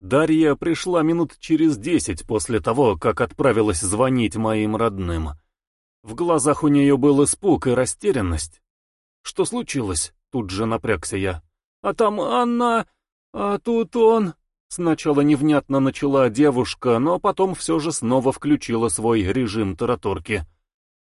Дарья пришла минут через десять после того, как отправилась звонить моим родным. В глазах у нее был испуг и растерянность. «Что случилось?» — тут же напрягся я. «А там Анна... А тут он...» Сначала невнятно начала девушка, но потом все же снова включила свой режим тараторки.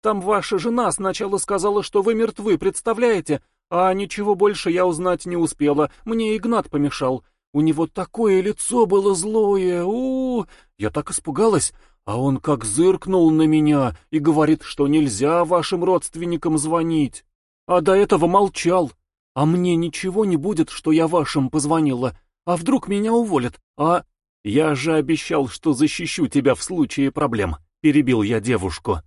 «Там ваша жена сначала сказала, что вы мертвы, представляете? А ничего больше я узнать не успела, мне Игнат помешал. У него такое лицо было злое, у, -у, -у Я так испугалась, а он как зыркнул на меня и говорит, что нельзя вашим родственникам звонить. А до этого молчал. А мне ничего не будет, что я вашим позвонила. А вдруг меня уволят? А... Я же обещал, что защищу тебя в случае проблем. Перебил я девушку.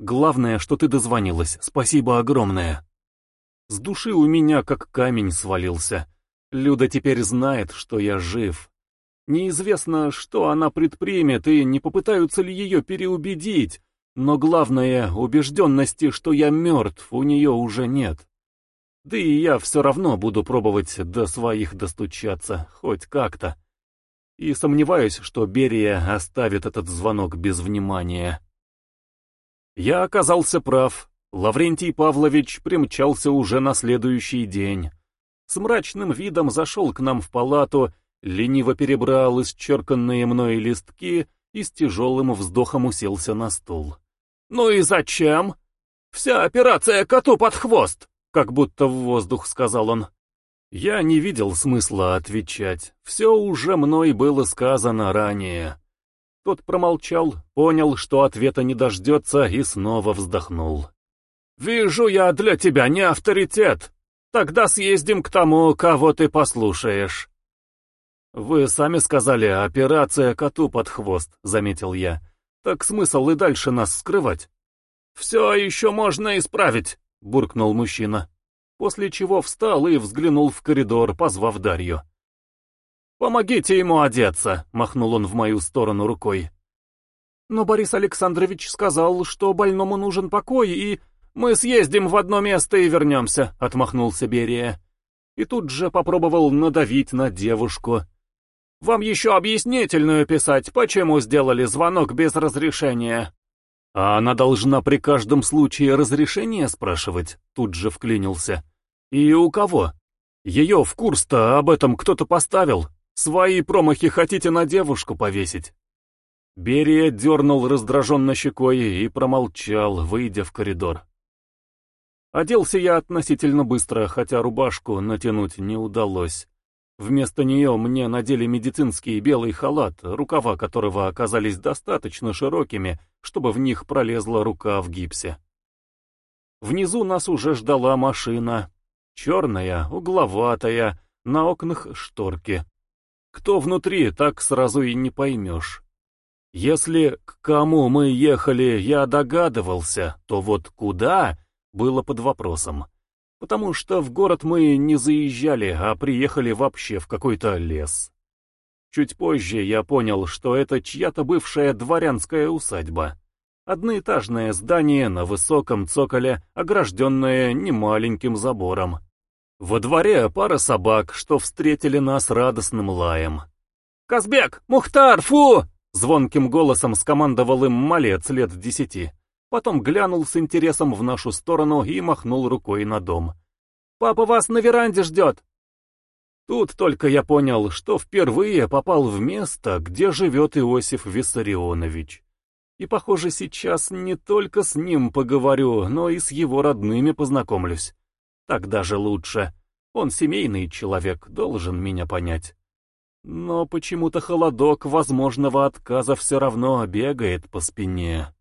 Главное, что ты дозвонилась. Спасибо огромное. С души у меня как камень свалился. Люда теперь знает, что я жив. Неизвестно, что она предпримет и не попытаются ли ее переубедить, но главное, убежденности, что я мертв, у нее уже нет. Да и я все равно буду пробовать до своих достучаться, хоть как-то. И сомневаюсь, что Берия оставит этот звонок без внимания. Я оказался прав. Лаврентий Павлович примчался уже на следующий день. С мрачным видом зашел к нам в палату лениво перебрал исчерканные мной листки и с тяжелым вздохом уселся на стул. «Ну и зачем? Вся операция коту под хвост!» Как будто в воздух сказал он. Я не видел смысла отвечать. Все уже мной было сказано ранее. Тот промолчал, понял, что ответа не дождется, и снова вздохнул. «Вижу я для тебя не авторитет. Тогда съездим к тому, кого ты послушаешь». «Вы сами сказали, операция коту под хвост», — заметил я. «Так смысл и дальше нас скрывать?» «Все еще можно исправить», — буркнул мужчина. После чего встал и взглянул в коридор, позвав Дарью. «Помогите ему одеться», — махнул он в мою сторону рукой. «Но Борис Александрович сказал, что больному нужен покой, и мы съездим в одно место и вернемся», — отмахнулся Берия. И тут же попробовал надавить на девушку. Вам еще объяснительную писать, почему сделали звонок без разрешения. А она должна при каждом случае разрешение спрашивать, тут же вклинился. И у кого? Ее в курс-то об этом кто-то поставил. Свои промахи хотите на девушку повесить? Берия дернул раздраженно щекой и промолчал, выйдя в коридор. Оделся я относительно быстро, хотя рубашку натянуть не удалось. Вместо нее мне надели медицинский белый халат, рукава которого оказались достаточно широкими, чтобы в них пролезла рука в гипсе. Внизу нас уже ждала машина. Черная, угловатая, на окнах шторки. Кто внутри, так сразу и не поймешь. Если к кому мы ехали, я догадывался, то вот куда, было под вопросом потому что в город мы не заезжали, а приехали вообще в какой-то лес. Чуть позже я понял, что это чья-то бывшая дворянская усадьба. Одноэтажное здание на высоком цоколе, огражденное немаленьким забором. Во дворе пара собак, что встретили нас радостным лаем. «Казбек! Мухтар! Фу!» Звонким голосом скомандовал им малец лет десяти. Потом глянул с интересом в нашу сторону и махнул рукой на дом. «Папа вас на веранде ждет!» Тут только я понял, что впервые попал в место, где живет Иосиф Виссарионович. И, похоже, сейчас не только с ним поговорю, но и с его родными познакомлюсь. Так даже лучше. Он семейный человек, должен меня понять. Но почему-то холодок возможного отказа все равно бегает по спине.